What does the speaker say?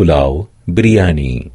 Pulao biryani.